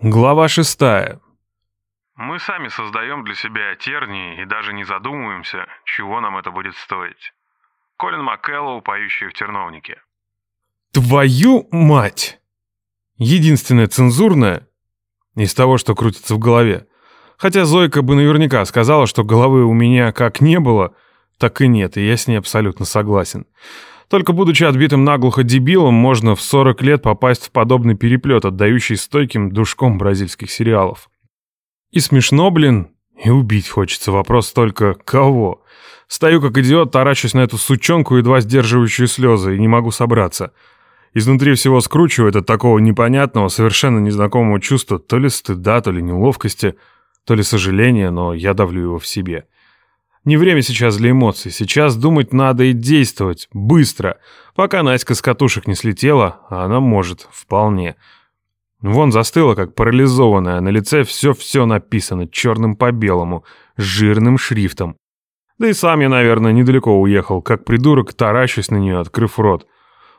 Глава шестая. Мы сами создаем для себя тернии и даже не задумываемся, чего нам это будет стоить. Колин Маккеллоу, поющий в терновнике. Твою мать! Единственное цензурное из того, что крутится в голове. Хотя Зойка бы наверняка сказала, что головы у меня как не было, так и нет, и я с ней абсолютно согласен. Только будучи отбитым наглухо дебилом, можно в 40 лет попасть в подобный переплет, отдающий стойким душком бразильских сериалов. И смешно, блин, и убить хочется. Вопрос только кого? Стою как идиот, таращусь на эту сучонку, едва сдерживающую слезы, и не могу собраться. Изнутри всего скручивает от такого непонятного, совершенно незнакомого чувства то ли стыда, то ли неловкости, то ли сожаления, но я давлю его в себе. Не время сейчас для эмоций. Сейчас думать надо и действовать. Быстро. Пока Наська с катушек не слетела, а она может. Вполне. Вон застыла, как парализованная. На лице все-все написано черным по белому, жирным шрифтом. Да и сам я, наверное, недалеко уехал, как придурок, таращусь на нее, открыв рот.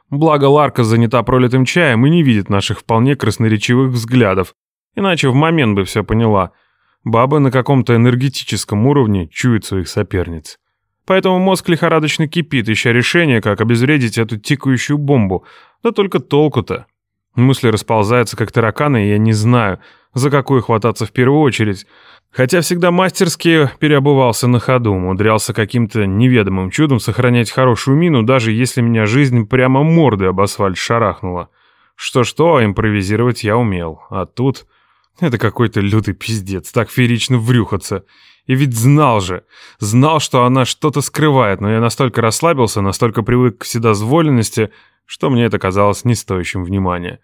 Благо Ларка занята пролитым чаем и не видит наших вполне красноречивых взглядов. Иначе в момент бы все поняла — Бабы на каком-то энергетическом уровне чуют своих соперниц. Поэтому мозг лихорадочно кипит, ища решение, как обезвредить эту тикающую бомбу. Да только толку-то. Мысли расползаются, как тараканы, и я не знаю, за какую хвататься в первую очередь. Хотя всегда мастерски переобувался на ходу, умудрялся каким-то неведомым чудом сохранять хорошую мину, даже если меня жизнь прямо мордой об асфальт шарахнула. Что-что, импровизировать я умел. А тут... Это какой-то лютый пиздец, так феерично врюхаться. И ведь знал же, знал, что она что-то скрывает, но я настолько расслабился, настолько привык к вседозволенности, что мне это казалось не стоящим внимания.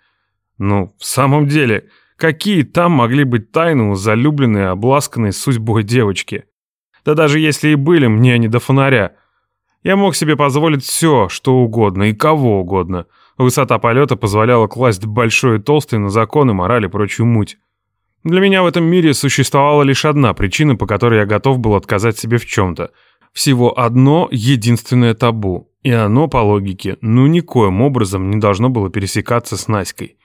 Ну, в самом деле, какие там могли быть тайны у залюбленной, обласканной судьбой девочки? Да даже если и были, мне они до фонаря. Я мог себе позволить все, что угодно и кого угодно. Высота полета позволяла класть большой и толстый на законы, мораль и прочую муть. Для меня в этом мире существовала лишь одна причина, по которой я готов был отказать себе в чем-то. Всего одно единственное табу. И оно, по логике, ну никоим образом не должно было пересекаться с Наськой.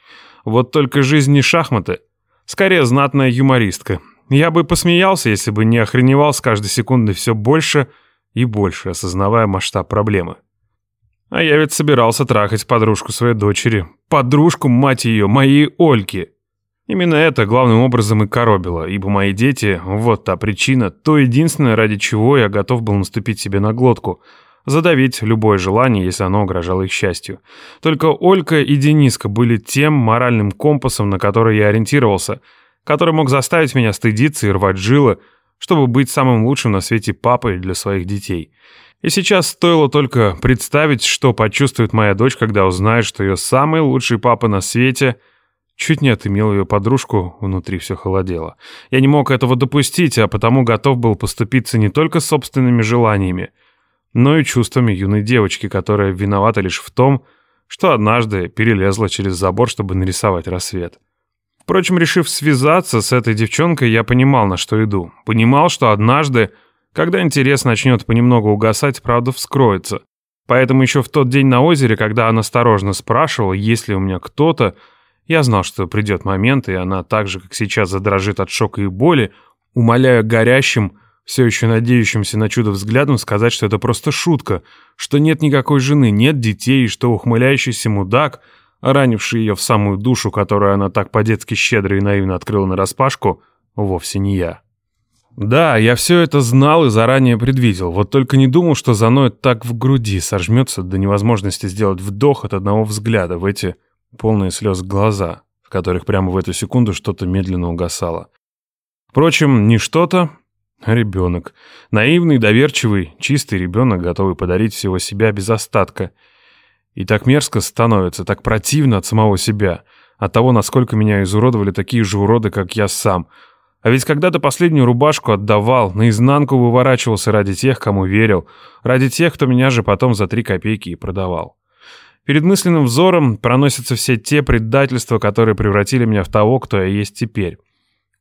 Вот только жизнь не шахматы. Скорее, знатная юмористка. Я бы посмеялся, если бы не охреневал с каждой секундой все больше и больше, осознавая масштаб проблемы. А я ведь собирался трахать подружку своей дочери. Подружку, мать ее, моей Ольки. Именно это главным образом и коробило, ибо мои дети — вот та причина, то единственное, ради чего я готов был наступить себе на глотку, задавить любое желание, если оно угрожало их счастью. Только Олька и Дениска были тем моральным компасом, на который я ориентировался, который мог заставить меня стыдиться и рвать жилы, чтобы быть самым лучшим на свете папой для своих детей. И сейчас стоило только представить, что почувствует моя дочь, когда узнает, что ее самый лучший папа на свете — Чуть не отымел ее подружку, внутри все холодело. Я не мог этого допустить, а потому готов был поступиться не только собственными желаниями, но и чувствами юной девочки, которая виновата лишь в том, что однажды перелезла через забор, чтобы нарисовать рассвет. Впрочем, решив связаться с этой девчонкой, я понимал, на что иду. Понимал, что однажды, когда интерес начнет понемногу угасать, правда вскроется. Поэтому еще в тот день на озере, когда она осторожно спрашивала, есть ли у меня кто-то, я знал, что придет момент, и она так же, как сейчас, задрожит от шока и боли, умоляя горящим, все еще надеющимся на чудо взглядом сказать, что это просто шутка, что нет никакой жены, нет детей, и что ухмыляющийся мудак, ранивший ее в самую душу, которую она так по-детски щедро и наивно открыла нараспашку, вовсе не я. Да, я все это знал и заранее предвидел, вот только не думал, что заноет так в груди, сожмется до невозможности сделать вдох от одного взгляда в эти полные слез глаза, в которых прямо в эту секунду что-то медленно угасало. Впрочем, не что-то, а ребенок. Наивный, доверчивый, чистый ребенок, готовый подарить всего себя без остатка. И так мерзко становится, так противно от самого себя, от того, насколько меня изуродовали такие же уроды, как я сам. А ведь когда-то последнюю рубашку отдавал, наизнанку выворачивался ради тех, кому верил, ради тех, кто меня же потом за три копейки и продавал. Перед мысленным взором проносятся все те предательства, которые превратили меня в того, кто я есть теперь.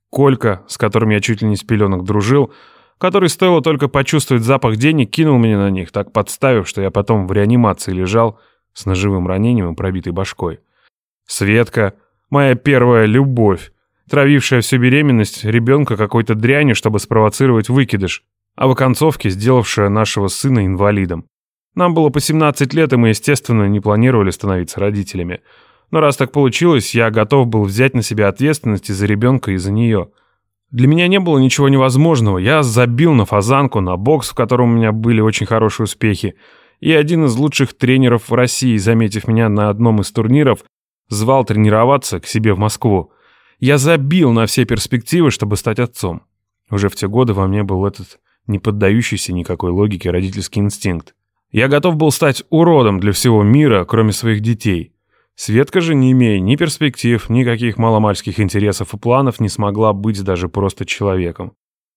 Колька, с которым я чуть ли не с пеленок дружил, который стоило только почувствовать запах денег, кинул меня на них, так подставив, что я потом в реанимации лежал с ножевым ранением и пробитой башкой. Светка, моя первая любовь, травившая всю беременность ребенка какой-то дряни, чтобы спровоцировать выкидыш, а в оконцовке сделавшая нашего сына инвалидом. Нам было по 17 лет, и мы, естественно, не планировали становиться родителями. Но раз так получилось, я готов был взять на себя ответственность и за ребенка, и за нее. Для меня не было ничего невозможного. Я забил на фазанку, на бокс, в котором у меня были очень хорошие успехи. И один из лучших тренеров в России, заметив меня на одном из турниров, звал тренироваться к себе в Москву. Я забил на все перспективы, чтобы стать отцом. Уже в те годы во мне был этот не поддающийся никакой логике родительский инстинкт. Я готов был стать уродом для всего мира, кроме своих детей. Светка же, не имея ни перспектив, никаких маломальских интересов и планов, не смогла быть даже просто человеком.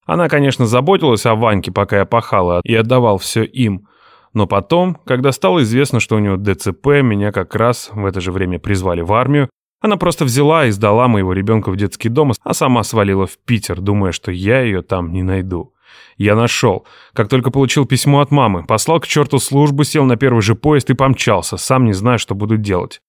Она, конечно, заботилась о Ваньке, пока я пахала, и отдавал все им. Но потом, когда стало известно, что у него ДЦП, меня как раз в это же время призвали в армию, она просто взяла и сдала моего ребенка в детский дом, а сама свалила в Питер, думая, что я ее там не найду. Я нашел. Как только получил письмо от мамы, послал к черту службу, сел на первый же поезд и помчался, сам не зная, что буду делать.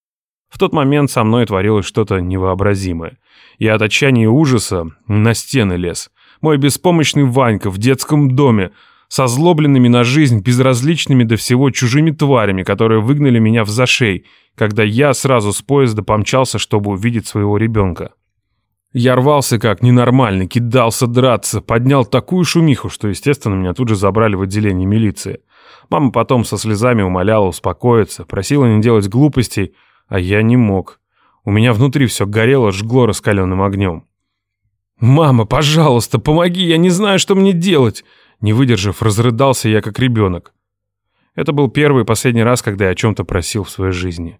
В тот момент со мной творилось что-то невообразимое. Я от отчаяния и ужаса на стены лез. Мой беспомощный Ванька в детском доме, со злобленными на жизнь, безразличными до всего чужими тварями, которые выгнали меня в зашей, когда я сразу с поезда помчался, чтобы увидеть своего ребенка. Я рвался как ненормальный, кидался драться, поднял такую шумиху, что, естественно, меня тут же забрали в отделение милиции. Мама потом со слезами умоляла успокоиться, просила не делать глупостей, а я не мог. У меня внутри все горело, жгло раскаленным огнем. «Мама, пожалуйста, помоги, я не знаю, что мне делать!» Не выдержав, разрыдался я как ребенок. Это был первый и последний раз, когда я о чем-то просил в своей жизни.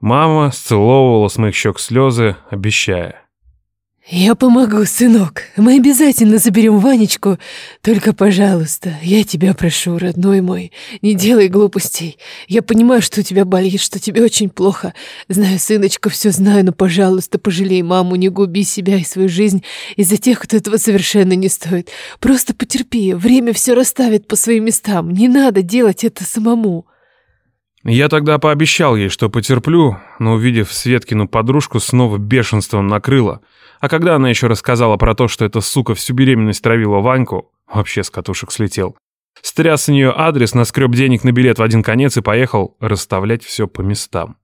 Мама сцеловывала с моих щек слезы, обещая. «Я помогу, сынок. Мы обязательно заберем Ванечку. Только, пожалуйста, я тебя прошу, родной мой, не делай глупостей. Я понимаю, что у тебя болит, что тебе очень плохо. Знаю, сыночка, все знаю, но, пожалуйста, пожалей маму, не губи себя и свою жизнь из-за тех, кто этого совершенно не стоит. Просто потерпи, время все расставит по своим местам. Не надо делать это самому». Я тогда пообещал ей, что потерплю, но, увидев Светкину подружку, снова бешенством накрыло — а когда она еще рассказала про то, что эта сука всю беременность травила Ваньку, вообще с катушек слетел. Стряс с нее адрес, наскреб денег на билет в один конец и поехал расставлять все по местам.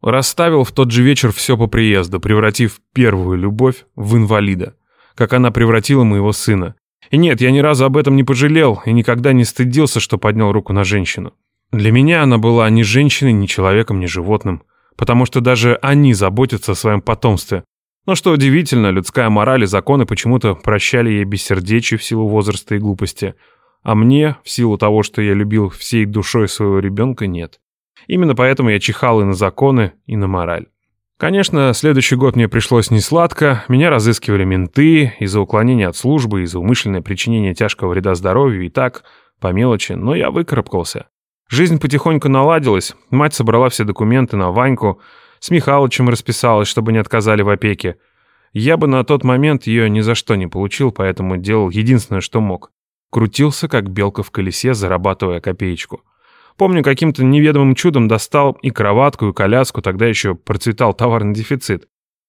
Расставил в тот же вечер все по приезду, превратив первую любовь в инвалида, как она превратила моего сына. И нет, я ни разу об этом не пожалел и никогда не стыдился, что поднял руку на женщину. Для меня она была ни женщиной, ни человеком, ни животным, потому что даже они заботятся о своем потомстве, но что удивительно, людская мораль и законы почему-то прощали ей бессердечие в силу возраста и глупости. А мне, в силу того, что я любил всей душой своего ребенка, нет. Именно поэтому я чихал и на законы, и на мораль. Конечно, следующий год мне пришлось несладко, меня разыскивали менты из-за уклонения от службы, из-за умышленное причинение тяжкого вреда здоровью и так, по мелочи, но я выкарабкался. Жизнь потихоньку наладилась, мать собрала все документы на Ваньку, с Михалычем расписалась, чтобы не отказали в опеке. Я бы на тот момент ее ни за что не получил, поэтому делал единственное, что мог. Крутился, как белка в колесе, зарабатывая копеечку. Помню, каким-то неведомым чудом достал и кроватку, и коляску, тогда еще процветал товарный дефицит.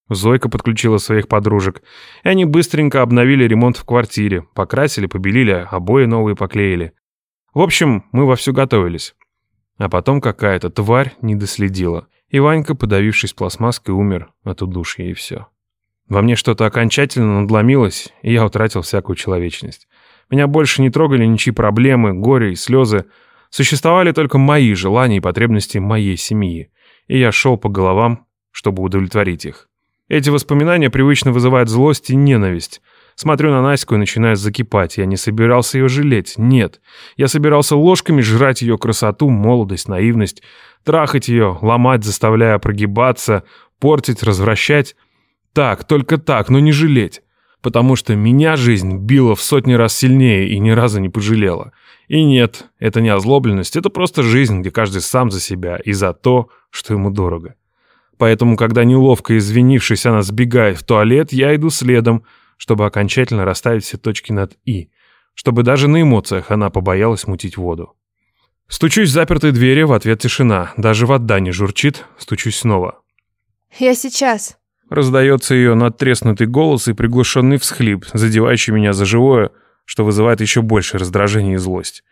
Зойка подключила своих подружек, и они быстренько обновили ремонт в квартире, покрасили, побелили, обои новые поклеили. В общем, мы вовсю готовились. А потом какая-то тварь не доследила. И Ванька, подавившись пластмасской, умер от удушья и все. Во мне что-то окончательно надломилось, и я утратил всякую человечность. Меня больше не трогали ничьи проблемы, горе и слезы. Существовали только мои желания и потребности моей семьи. И я шел по головам, чтобы удовлетворить их. Эти воспоминания привычно вызывают злость и ненависть. Смотрю на Наську и начинаю закипать. Я не собирался ее жалеть, нет. Я собирался ложками жрать ее красоту, молодость, наивность, трахать ее, ломать, заставляя прогибаться, портить, развращать. Так, только так, но не жалеть. Потому что меня жизнь била в сотни раз сильнее и ни разу не пожалела. И нет, это не озлобленность, это просто жизнь, где каждый сам за себя и за то, что ему дорого. Поэтому, когда неловко извинившись, она сбегает в туалет, я иду следом, чтобы окончательно расставить все точки над «и», чтобы даже на эмоциях она побоялась мутить воду. Стучусь в запертые двери, в ответ тишина. Даже вода не журчит, стучусь снова. «Я сейчас», Раздается ее надтреснутый голос и приглушенный всхлип, задевающий меня за живое, что вызывает еще больше раздражение и злость.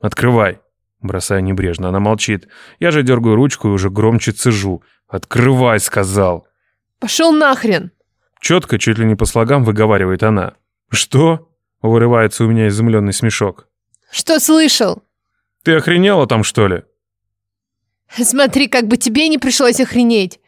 «Открывай!» Бросаю небрежно, она молчит. Я же дергаю ручку и уже громче цежу. «Открывай!» — сказал. Пошел нахрен! Четко, чуть ли не по слогам, выговаривает она. «Что?» — вырывается у меня изумленный смешок. Что слышал? «Ты охренела там, что ли?» Смотри, как бы тебе не пришлось охренеть.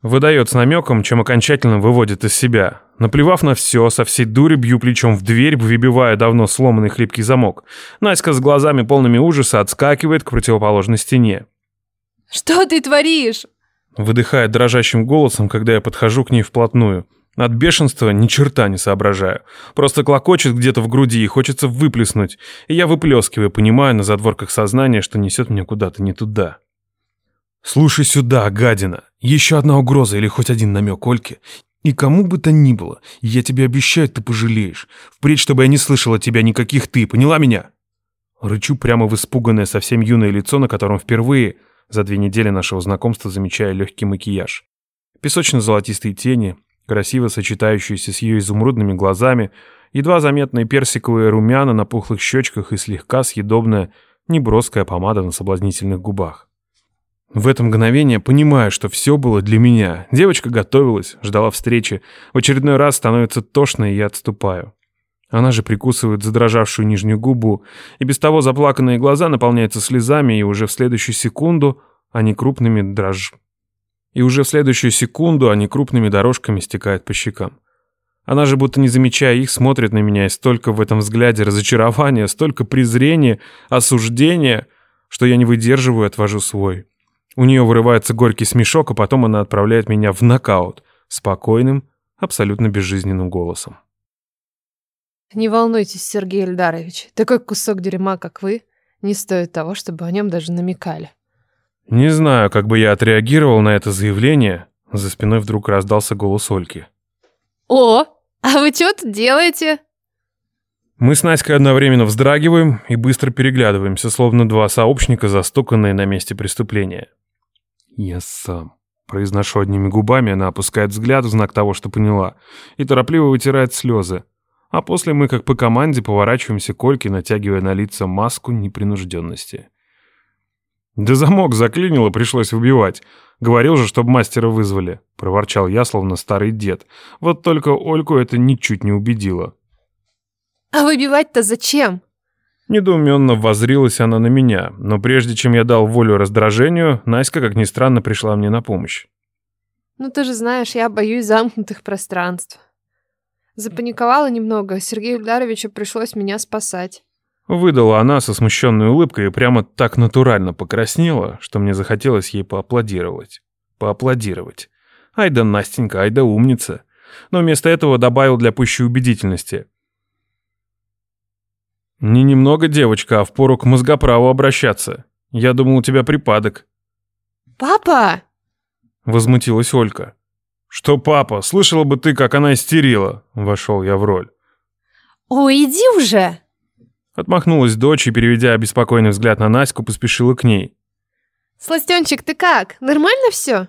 Выдает с намеком, чем окончательно выводит из себя. Наплевав на все, со всей дури бью плечом в дверь, выбивая давно сломанный хлипкий замок. Наська с глазами полными ужаса отскакивает к противоположной стене. Что ты творишь? Выдыхает дрожащим голосом, когда я подхожу к ней вплотную. От бешенства ни черта не соображаю. Просто клокочет где-то в груди и хочется выплеснуть. И я выплескиваю, понимая на задворках сознания, что несет меня куда-то не туда. «Слушай сюда, гадина. Еще одна угроза или хоть один намек Ольке. И кому бы то ни было, я тебе обещаю, ты пожалеешь. Впредь, чтобы я не слышала тебя никаких «ты», поняла меня?» Рычу прямо в испуганное совсем юное лицо, на котором впервые за две недели нашего знакомства замечаю легкий макияж. Песочно-золотистые тени, красиво сочетающиеся с ее изумрудными глазами, едва заметные персиковые румяна на пухлых щечках и слегка съедобная, неброская помада на соблазнительных губах. В это мгновение понимаю, что все было для меня. Девочка готовилась, ждала встречи. В очередной раз становится тошно, и я отступаю. Она же прикусывает задрожавшую нижнюю губу, и без того заплаканные глаза наполняются слезами, и уже в следующую секунду они крупными дрож... И уже в следующую секунду они крупными дорожками стекают по щекам. Она же, будто не замечая их, смотрит на меня, и столько в этом взгляде разочарования, столько презрения, осуждения, что я не выдерживаю и отвожу свой. У нее вырывается горький смешок, а потом она отправляет меня в нокаут спокойным, абсолютно безжизненным голосом. Не волнуйтесь, Сергей Ильдарович. Такой кусок дерьма, как вы, не стоит того, чтобы о нем даже намекали. Не знаю, как бы я отреагировал на это заявление. За спиной вдруг раздался голос Ольки. О, а вы что тут делаете? Мы с Наськой одновременно вздрагиваем и быстро переглядываемся, словно два сообщника, застуканные на месте преступления. «Я сам». Произношу одними губами, она опускает взгляд в знак того, что поняла, и торопливо вытирает слезы. А после мы, как по команде, поворачиваемся к Ольке, натягивая на лица маску непринужденности. «Да замок заклинило, пришлось выбивать. Говорил же, чтобы мастера вызвали», — проворчал я, словно старый дед. Вот только Ольку это ничуть не убедило. А выбивать-то зачем? Недоуменно воззрилась она на меня, но прежде чем я дал волю раздражению, Наська, как ни странно, пришла мне на помощь. Ну ты же знаешь, я боюсь замкнутых пространств. Запаниковала немного, Сергею Ильдаровичу пришлось меня спасать. Выдала она со смущенной улыбкой и прямо так натурально покраснела, что мне захотелось ей поаплодировать. Поаплодировать. Ай да Настенька, ай да умница. Но вместо этого добавил для пущей убедительности. «Не немного девочка, а впору к мозгоправу обращаться. Я думал, у тебя припадок». «Папа!» Возмутилась Олька. «Что папа? Слышала бы ты, как она истерила!» Вошел я в роль. «Ой, иди уже!» Отмахнулась дочь и, переведя обеспокоенный взгляд на Наську, поспешила к ней. «Сластенчик, ты как? Нормально все?»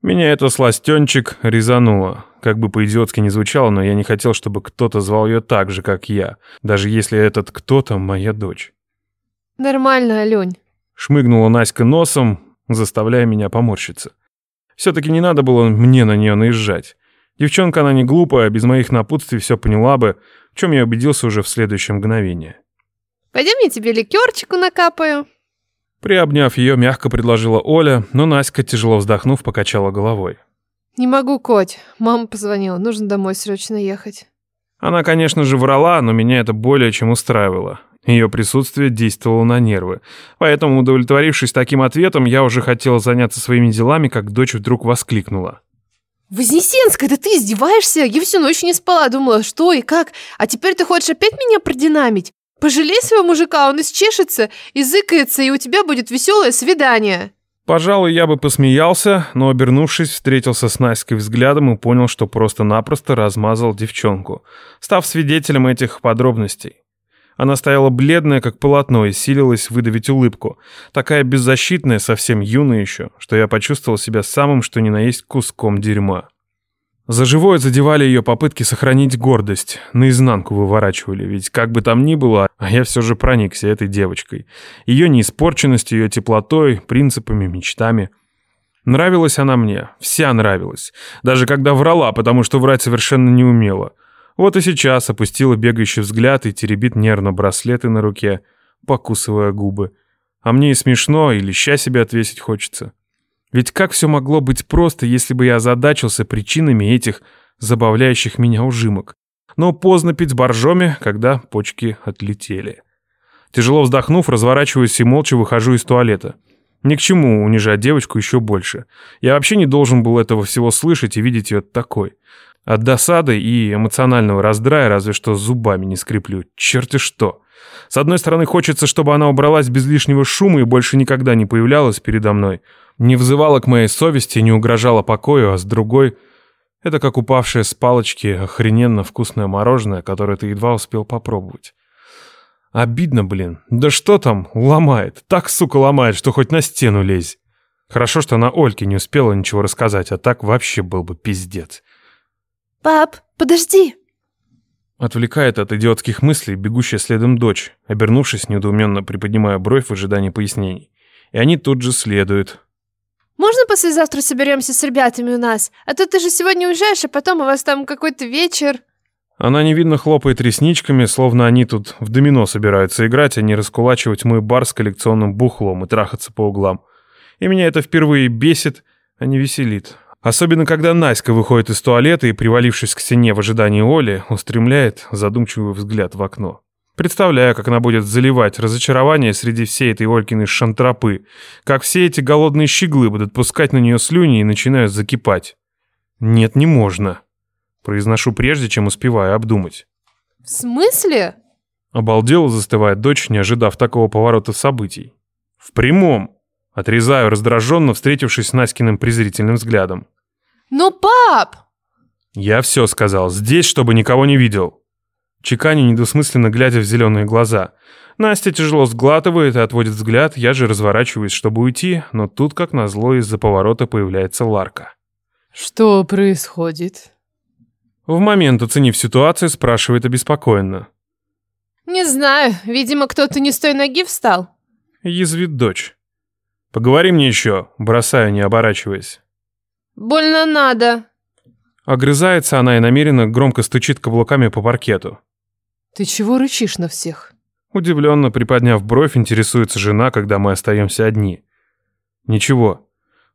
Меня это сластенчик резануло. Как бы по-идиотски не звучало, но я не хотел, чтобы кто-то звал ее так же, как я, даже если этот кто-то моя дочь. «Нормально, Алёнь». Шмыгнула Наська носом, заставляя меня поморщиться. Все-таки не надо было мне на нее наезжать. Девчонка она не глупая, без моих напутствий все поняла бы, в чем я убедился уже в следующее мгновение. «Пойдем я тебе ликерчику накапаю». Приобняв ее, мягко предложила Оля, но Наська, тяжело вздохнув, покачала головой. «Не могу, Коть. Мама позвонила. Нужно домой срочно ехать». Она, конечно же, врала, но меня это более чем устраивало. Ее присутствие действовало на нервы. Поэтому, удовлетворившись таким ответом, я уже хотел заняться своими делами, как дочь вдруг воскликнула. «Вознесенская, да ты издеваешься? Я всю ночь не спала, думала, что и как. А теперь ты хочешь опять меня продинамить? Пожалей своего мужика, он исчешется, изыкается, и у тебя будет веселое свидание». Пожалуй, я бы посмеялся, но, обернувшись, встретился с Наськой взглядом и понял, что просто-напросто размазал девчонку, став свидетелем этих подробностей. Она стояла бледная, как полотно, и силилась выдавить улыбку. Такая беззащитная, совсем юная еще, что я почувствовал себя самым, что ни на есть, куском дерьма. За живое задевали ее попытки сохранить гордость, наизнанку выворачивали, ведь как бы там ни было, а я все же проникся этой девочкой. Ее неиспорченностью, ее теплотой, принципами, мечтами. Нравилась она мне, вся нравилась. Даже когда врала, потому что врать совершенно не умела. Вот и сейчас опустила бегающий взгляд и теребит нервно браслеты на руке, покусывая губы. А мне и смешно, и леща себе отвесить хочется. Ведь как все могло быть просто, если бы я озадачился причинами этих забавляющих меня ужимок? Но поздно пить боржоми, когда почки отлетели. Тяжело вздохнув, разворачиваюсь и молча выхожу из туалета. Ни к чему унижать девочку еще больше. Я вообще не должен был этого всего слышать и видеть ее такой. От досады и эмоционального раздрая разве что зубами не скреплю. Черти что. С одной стороны, хочется, чтобы она убралась без лишнего шума и больше никогда не появлялась передо мной не взывала к моей совести, не угрожала покою, а с другой — это как упавшее с палочки охрененно вкусное мороженое, которое ты едва успел попробовать. Обидно, блин. Да что там, ломает. Так, сука, ломает, что хоть на стену лезь. Хорошо, что она Ольке не успела ничего рассказать, а так вообще был бы пиздец. «Пап, подожди!» Отвлекает от идиотских мыслей бегущая следом дочь, обернувшись, недоуменно приподнимая бровь в ожидании пояснений. И они тут же следуют, можно послезавтра соберемся с ребятами у нас? А то ты же сегодня уезжаешь, а потом у вас там какой-то вечер». Она невидно хлопает ресничками, словно они тут в домино собираются играть, а не раскулачивать мой бар с коллекционным бухлом и трахаться по углам. И меня это впервые бесит, а не веселит. Особенно, когда Наська выходит из туалета и, привалившись к стене в ожидании Оли, устремляет задумчивый взгляд в окно. Представляю, как она будет заливать разочарование среди всей этой Олькиной шантропы, как все эти голодные щеглы будут пускать на нее слюни и начинают закипать. Нет, не можно. Произношу прежде, чем успеваю обдумать. В смысле? Обалдела застывает дочь, не ожидав такого поворота событий. В прямом. Отрезаю раздраженно, встретившись с Наськиным презрительным взглядом. Но пап! Я все сказал. Здесь, чтобы никого не видел. Чеканю недосмысленно глядя в зеленые глаза. Настя тяжело сглатывает и отводит взгляд, я же разворачиваюсь, чтобы уйти, но тут, как назло, из-за поворота появляется Ларка. «Что происходит?» В момент, оценив ситуацию, спрашивает обеспокоенно. «Не знаю, видимо, кто-то не с той ноги встал». Язвит дочь. «Поговори мне еще», бросаю, не оборачиваясь. «Больно надо». Огрызается она и намеренно громко стучит каблуками по паркету. «Ты чего рычишь на всех?» Удивленно приподняв бровь, интересуется жена, когда мы остаемся одни. «Ничего.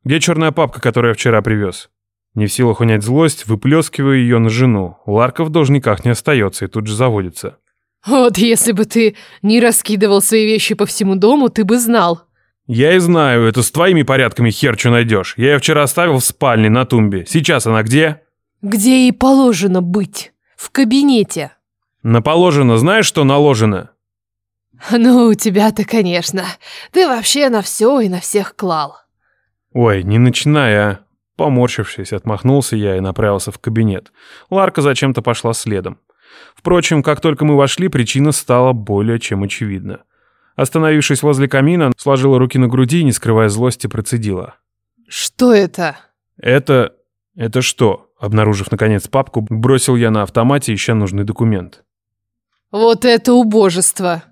Где черная папка, которую я вчера привез?» Не в силах унять злость, выплескиваю ее на жену. Ларка в должниках не остается и тут же заводится. «Вот если бы ты не раскидывал свои вещи по всему дому, ты бы знал». «Я и знаю, это с твоими порядками хер что найдешь. Я ее вчера оставил в спальне на тумбе. Сейчас она где?» «Где ей положено быть? В кабинете». На положено знаешь, что наложено? Ну, у тебя-то, конечно. Ты вообще на все и на всех клал. Ой, не начинай, а. Поморщившись, отмахнулся я и направился в кабинет. Ларка зачем-то пошла следом. Впрочем, как только мы вошли, причина стала более чем очевидна. Остановившись возле камина, сложила руки на груди и, не скрывая злости, процедила. «Что это?» «Это... это что?» Обнаружив, наконец, папку, бросил я на автомате, ища нужный документ. «Вот это убожество!»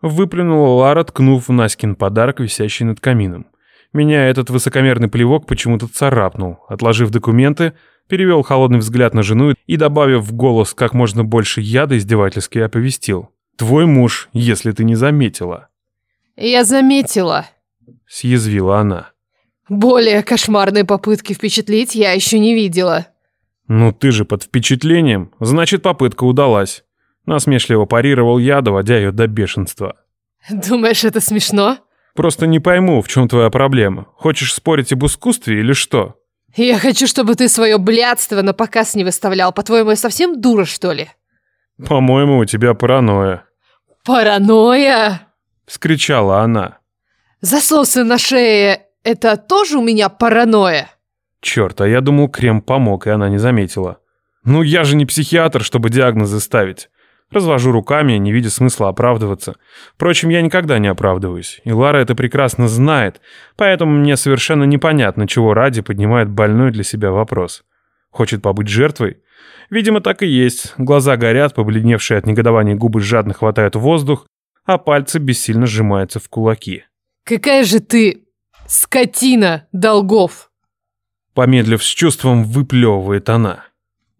Выплюнула Лара, ткнув в Наськин подарок, висящий над камином. Меня этот высокомерный плевок почему-то царапнул. Отложив документы, перевел холодный взгляд на жену и, добавив в голос как можно больше яда, издевательски оповестил. «Твой муж, если ты не заметила». «Я заметила», — съязвила она. «Более кошмарной попытки впечатлить я еще не видела». «Ну ты же под впечатлением, значит, попытка удалась». Насмешливо парировал я, доводя ее до бешенства. «Думаешь, это смешно?» «Просто не пойму, в чем твоя проблема. Хочешь спорить об искусстве или что?» «Я хочу, чтобы ты свое блядство на показ не выставлял. По-твоему, я совсем дура, что ли?» «По-моему, у тебя паранойя». «Паранойя?» — вскричала она. «Засосы на шее — это тоже у меня паранойя?» Черт, а я думал, крем помог, и она не заметила. «Ну я же не психиатр, чтобы диагнозы ставить. Развожу руками, не видя смысла оправдываться. Впрочем, я никогда не оправдываюсь, и Лара это прекрасно знает, поэтому мне совершенно непонятно, чего ради поднимает больной для себя вопрос. Хочет побыть жертвой? Видимо, так и есть. Глаза горят, побледневшие от негодования губы жадно хватают воздух, а пальцы бессильно сжимаются в кулаки. Какая же ты скотина, Долгов! Помедлив с чувством, выплевывает она.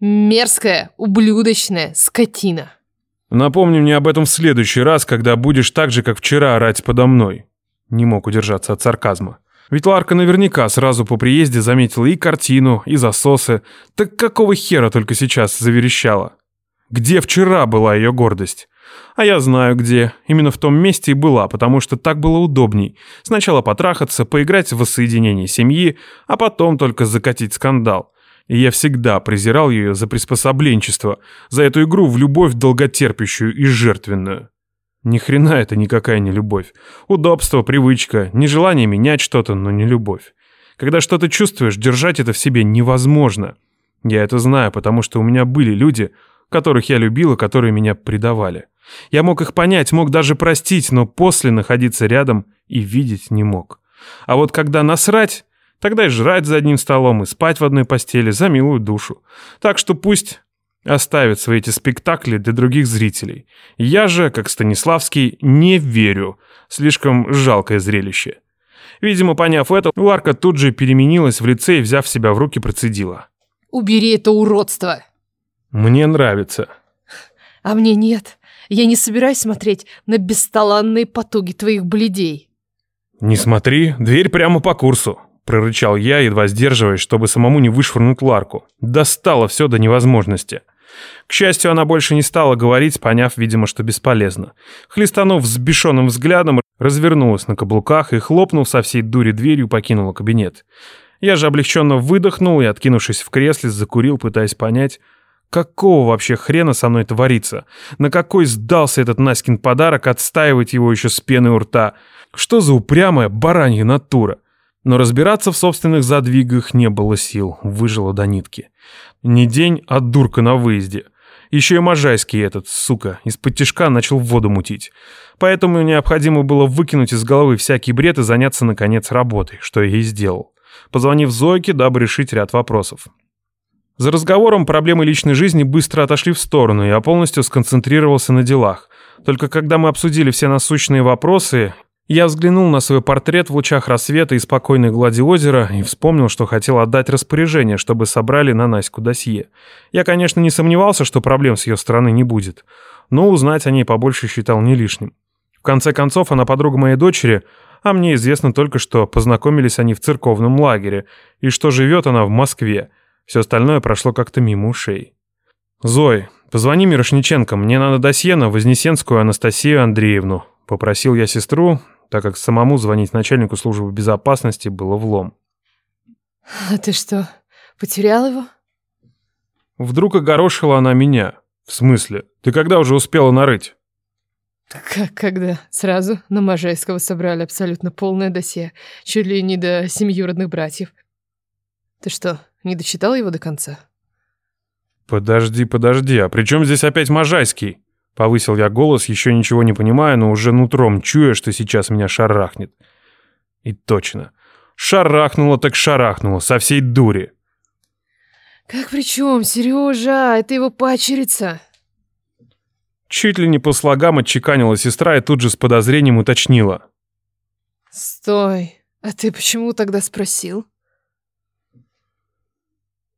Мерзкая, ублюдочная скотина. Напомни мне об этом в следующий раз, когда будешь так же, как вчера, орать подо мной. Не мог удержаться от сарказма. Ведь Ларка наверняка сразу по приезде заметила и картину, и засосы. Так какого хера только сейчас заверещала? Где вчера была ее гордость? А я знаю где. Именно в том месте и была, потому что так было удобней. Сначала потрахаться, поиграть в воссоединение семьи, а потом только закатить скандал. И я всегда презирал ее за приспособленчество, за эту игру в любовь долготерпящую и жертвенную. Ни хрена это никакая не любовь. Удобство, привычка, нежелание менять что-то, но не любовь. Когда что-то чувствуешь, держать это в себе невозможно. Я это знаю, потому что у меня были люди, которых я любил и которые меня предавали. Я мог их понять, мог даже простить, но после находиться рядом и видеть не мог. А вот когда насрать, тогда и жрать за одним столом, и спать в одной постели за милую душу. Так что пусть оставят свои эти спектакли для других зрителей. Я же, как Станиславский, не верю. Слишком жалкое зрелище. Видимо, поняв это, Ларка тут же переменилась в лице и, взяв себя в руки, процедила. Убери это уродство. Мне нравится. А мне нет. Я не собираюсь смотреть на бесталанные потуги твоих бледей. Не смотри, дверь прямо по курсу. Прорычал я, едва сдерживаясь, чтобы самому не вышвырнуть Ларку. Достало все до невозможности. К счастью, она больше не стала говорить, поняв, видимо, что бесполезно. Хлестанув взбешенным взглядом, развернулась на каблуках и, хлопнув со всей дури дверью, покинула кабинет. Я же облегченно выдохнул и, откинувшись в кресле, закурил, пытаясь понять, какого вообще хрена со мной творится? На какой сдался этот Наськин подарок отстаивать его еще с пены у рта? Что за упрямая баранья натура? Но разбираться в собственных задвигах не было сил, выжило до нитки. Не день, а дурка на выезде. Еще и Можайский этот, сука, из-под тишка начал воду мутить. Поэтому необходимо было выкинуть из головы всякий бред и заняться, наконец, работой, что я и сделал. Позвонив Зойке, дабы решить ряд вопросов. За разговором проблемы личной жизни быстро отошли в сторону, и я полностью сконцентрировался на делах. Только когда мы обсудили все насущные вопросы, я взглянул на свой портрет в лучах рассвета и спокойной глади озера и вспомнил, что хотел отдать распоряжение, чтобы собрали на Наську досье. Я, конечно, не сомневался, что проблем с ее стороны не будет, но узнать о ней побольше считал не лишним. В конце концов, она подруга моей дочери, а мне известно только, что познакомились они в церковном лагере и что живет она в Москве. Все остальное прошло как-то мимо ушей. «Зой, позвони Мирошниченко, мне надо досье на Вознесенскую Анастасию Андреевну», — попросил я сестру, так как самому звонить начальнику службы безопасности было влом. А ты что, потерял его? Вдруг огорошила она меня. В смысле? Ты когда уже успела нарыть? Как когда? Сразу на Можайского собрали абсолютно полное досье. Чуть ли не до семьи родных братьев. Ты что, не дочитал его до конца? Подожди, подожди, а при чем здесь опять Можайский? Повысил я голос, еще ничего не понимая, но уже нутром чуя, что сейчас меня шарахнет. И точно. Шарахнуло так шарахнуло, со всей дури. Как при чем, Сережа? Это его пачерица. Чуть ли не по слогам отчеканила сестра и тут же с подозрением уточнила. Стой, а ты почему тогда спросил?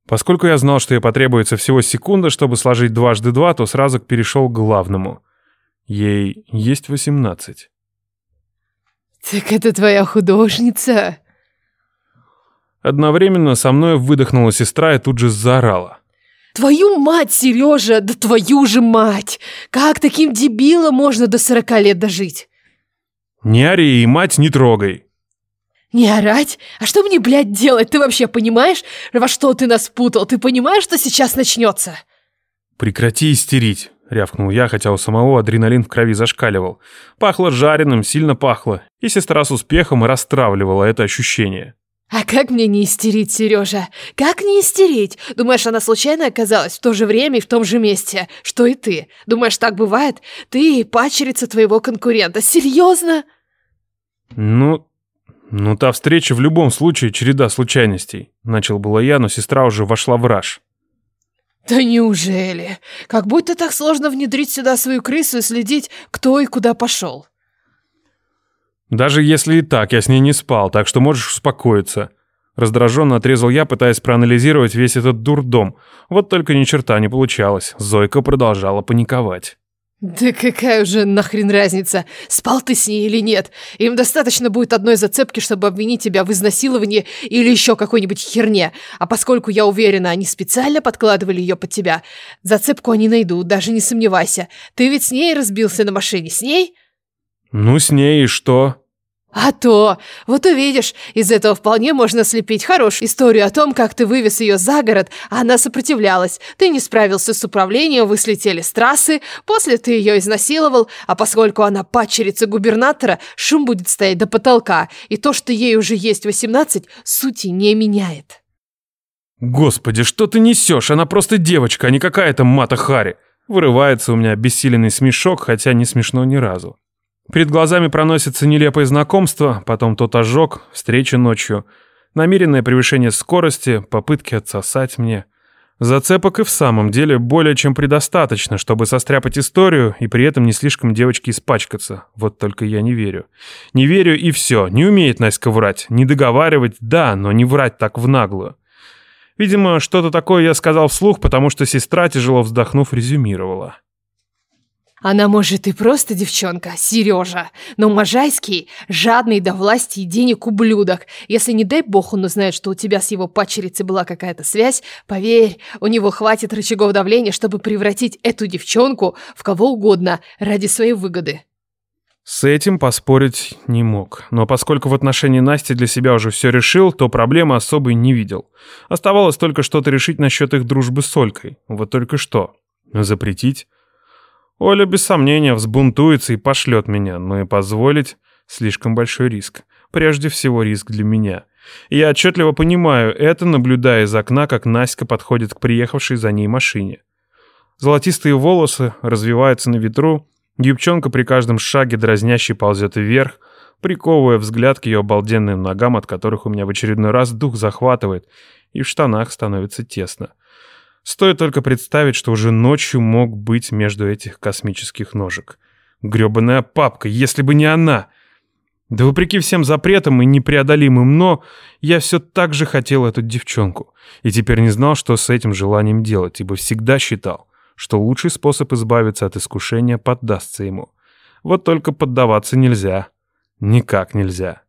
Поскольку я знал, что ей потребуется всего секунда, чтобы сложить дважды два, то сразу перешел к главному. Ей есть восемнадцать. Так это твоя художница? Одновременно со мной выдохнула сестра и тут же заорала. Твою мать, Сережа, да твою же мать! Как таким дебилом можно до сорока лет дожить? Не ори и мать не трогай. Не орать? А что мне, блядь, делать? Ты вообще понимаешь, во что ты нас путал? Ты понимаешь, что сейчас начнется? Прекрати истерить, рявкнул я, хотя у самого адреналин в крови зашкаливал. Пахло жареным, сильно пахло, и сестра с успехом расстравливала это ощущение. А как мне не истерить, Сережа? Как не истерить? Думаешь, она случайно оказалась в то же время и в том же месте, что и ты? Думаешь, так бывает? Ты пачерица твоего конкурента. Серьезно? Ну, «Ну, та встреча в любом случае череда случайностей», — начал было я, но сестра уже вошла в раж. Да неужели? Как будто так сложно внедрить сюда свою крысу и следить, кто и куда пошел. Даже если и так, я с ней не спал, так что можешь успокоиться. Раздраженно отрезал я, пытаясь проанализировать весь этот дурдом. Вот только ни черта не получалось. Зойка продолжала паниковать. Да какая уже нахрен разница, спал ты с ней или нет? Им достаточно будет одной зацепки, чтобы обвинить тебя в изнасиловании или еще какой-нибудь херне. А поскольку я уверена, они специально подкладывали ее под тебя, зацепку они найдут, даже не сомневайся. Ты ведь с ней разбился на машине, с ней? Ну, с ней и что? А то! Вот увидишь, из этого вполне можно слепить хорошую историю о том, как ты вывез ее за город, а она сопротивлялась. Ты не справился с управлением, вы слетели с трассы, после ты ее изнасиловал, а поскольку она падчерица губернатора, шум будет стоять до потолка, и то, что ей уже есть 18, сути не меняет. Господи, что ты несешь? Она просто девочка, а не какая-то Мата Хари. Вырывается у меня обессиленный смешок, хотя не смешно ни разу. Перед глазами проносится нелепое знакомство, потом тот ожог, встреча ночью, намеренное превышение скорости, попытки отсосать мне. Зацепок и в самом деле более чем предостаточно, чтобы состряпать историю и при этом не слишком девочке испачкаться. Вот только я не верю. Не верю и все. Не умеет Наська врать. Не договаривать, да, но не врать так в наглую. Видимо, что-то такое я сказал вслух, потому что сестра, тяжело вздохнув, резюмировала. Она, может, и просто девчонка, Сережа, но Можайский – жадный до власти и денег ублюдок. Если, не дай бог, он узнает, что у тебя с его падчерицей была какая-то связь, поверь, у него хватит рычагов давления, чтобы превратить эту девчонку в кого угодно ради своей выгоды. С этим поспорить не мог, но поскольку в отношении Насти для себя уже все решил, то проблемы особой не видел. Оставалось только что-то решить насчет их дружбы с Олькой. Вот только что. Запретить? Оля без сомнения взбунтуется и пошлет меня, но и позволить — слишком большой риск. Прежде всего риск для меня. Я отчетливо понимаю это, наблюдая из окна, как Наська подходит к приехавшей за ней машине. Золотистые волосы развиваются на ветру, юбчонка при каждом шаге дразнящий ползет вверх, приковывая взгляд к ее обалденным ногам, от которых у меня в очередной раз дух захватывает, и в штанах становится тесно. Стоит только представить, что уже ночью мог быть между этих космических ножек. Грёбаная папка, если бы не она! Да вопреки всем запретам и непреодолимым «но», я все так же хотел эту девчонку. И теперь не знал, что с этим желанием делать, ибо всегда считал, что лучший способ избавиться от искушения поддастся ему. Вот только поддаваться нельзя. Никак нельзя.